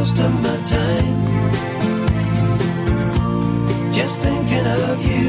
most of my time just thinking of you.